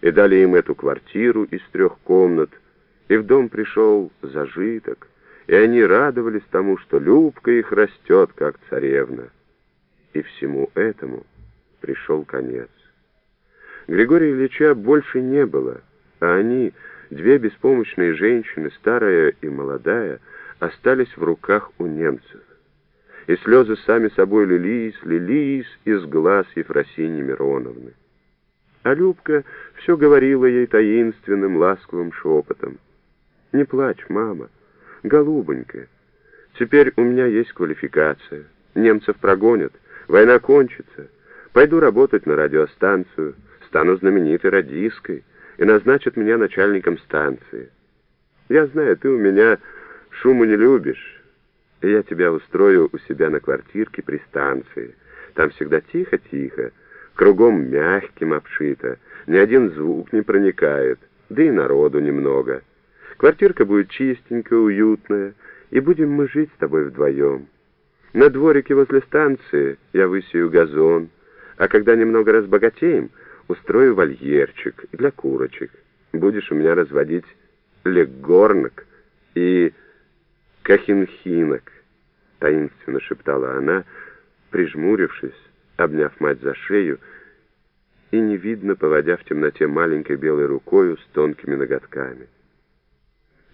и дали им эту квартиру из трех комнат, и в дом пришел зажиток, и они радовались тому, что Любка их растет, как царевна. И всему этому пришел конец. Григория Ильича больше не было, а они, две беспомощные женщины, старая и молодая, остались в руках у немцев. И слезы сами собой лились, лились из глаз Ефросиньи Мироновны. А Любка все говорила ей таинственным, ласковым шепотом. «Не плачь, мама, голубонька, теперь у меня есть квалификация, немцев прогонят, война кончится, пойду работать на радиостанцию, стану знаменитой радисткой и назначат меня начальником станции. Я знаю, ты у меня шуму не любишь, и я тебя устрою у себя на квартирке при станции. Там всегда тихо-тихо, кругом мягким обшито, ни один звук не проникает, да и народу немного. Квартирка будет чистенькая, уютная, и будем мы жить с тобой вдвоем. На дворике возле станции я высею газон, а когда немного разбогатеем, устрою вольерчик для курочек. Будешь у меня разводить легорнок и кахинхинок, таинственно шептала она, прижмурившись, обняв мать за шею и невидно поводя в темноте маленькой белой рукою с тонкими ноготками.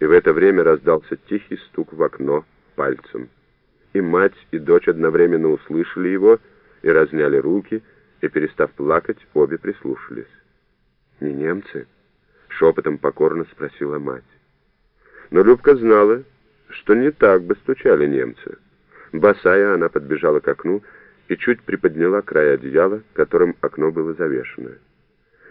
И в это время раздался тихий стук в окно пальцем. И мать, и дочь одновременно услышали его и разняли руки, и, перестав плакать, обе прислушались. «Не немцы?» — шепотом покорно спросила мать. Но Любка знала, что не так бы стучали немцы. Босая она подбежала к окну и чуть приподняла край одеяла, которым окно было завешено.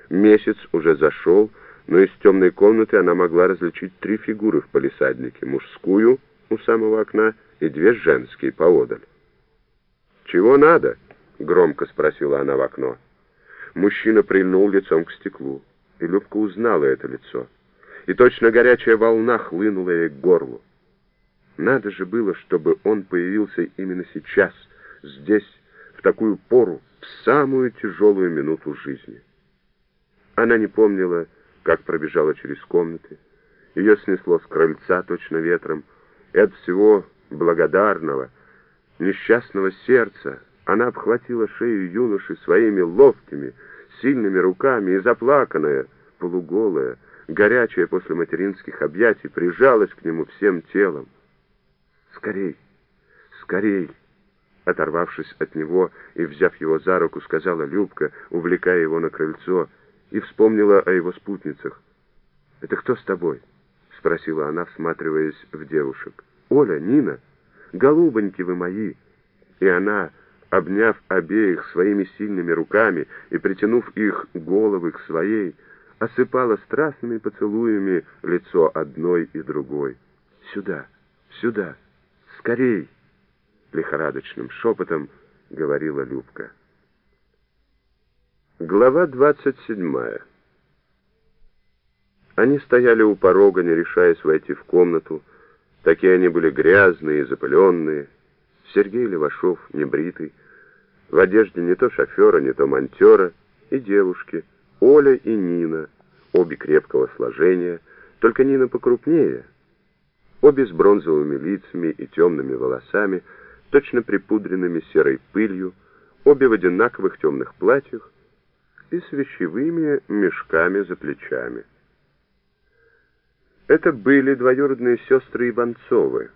Месяц уже зашел, но из темной комнаты она могла различить три фигуры в палисаднике, мужскую у самого окна и две женские поодаль. «Чего надо?» — громко спросила она в окно. Мужчина прильнул лицом к стеклу, и Любка узнала это лицо. И точно горячая волна хлынула ей к горлу. Надо же было, чтобы он появился именно сейчас, здесь, такую пору, в самую тяжелую минуту жизни. Она не помнила, как пробежала через комнаты. Ее снесло с крыльца точно ветром, и от всего благодарного, несчастного сердца она обхватила шею юноши своими ловкими, сильными руками и заплаканная, полуголая, горячая после материнских объятий, прижалась к нему всем телом. «Скорей! Скорей!» Оторвавшись от него и взяв его за руку, сказала Любка, увлекая его на крыльцо, и вспомнила о его спутницах. «Это кто с тобой?» — спросила она, всматриваясь в девушек. «Оля, Нина, голубоньки вы мои!» И она, обняв обеих своими сильными руками и притянув их головы к своей, осыпала страстными поцелуями лицо одной и другой. «Сюда, сюда, скорей!» Лихорадочным шепотом говорила Любка. Глава 27 Они стояли у порога, не решаясь войти в комнату. Такие они были грязные и запыленные. Сергей Левашов, небритый, в одежде не то шофера, не то монтера, и девушки, Оля и Нина, обе крепкого сложения, только Нина покрупнее, обе с бронзовыми лицами и темными волосами, точно припудренными серой пылью, обе в одинаковых темных платьях и с вещевыми мешками за плечами. Это были двоюродные сестры Иванцовы,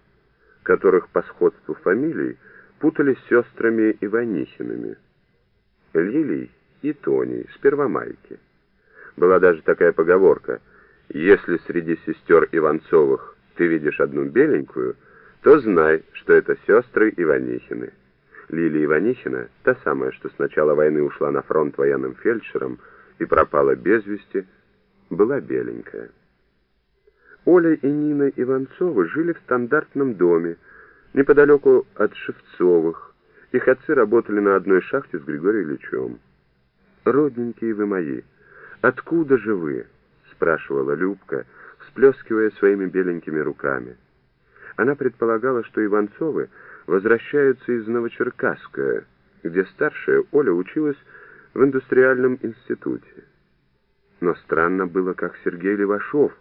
которых по сходству фамилий путали с сестрами Иванихиными, Лилией и Тоней с Первомайки. Была даже такая поговорка «Если среди сестер Иванцовых ты видишь одну беленькую», то знай, что это сестры Иванихины. Лилия Иванихина, та самая, что с начала войны ушла на фронт военным фельдшером и пропала без вести, была беленькая. Оля и Нина Иванцовы жили в стандартном доме, неподалеку от Шевцовых. Их отцы работали на одной шахте с Григорием Ильичем. «Родненькие вы мои, откуда же вы?» — спрашивала Любка, всплескивая своими беленькими руками. Она предполагала, что Иванцовы возвращаются из Новочеркасска, где старшая Оля училась в индустриальном институте. Но странно было, как Сергей Левашов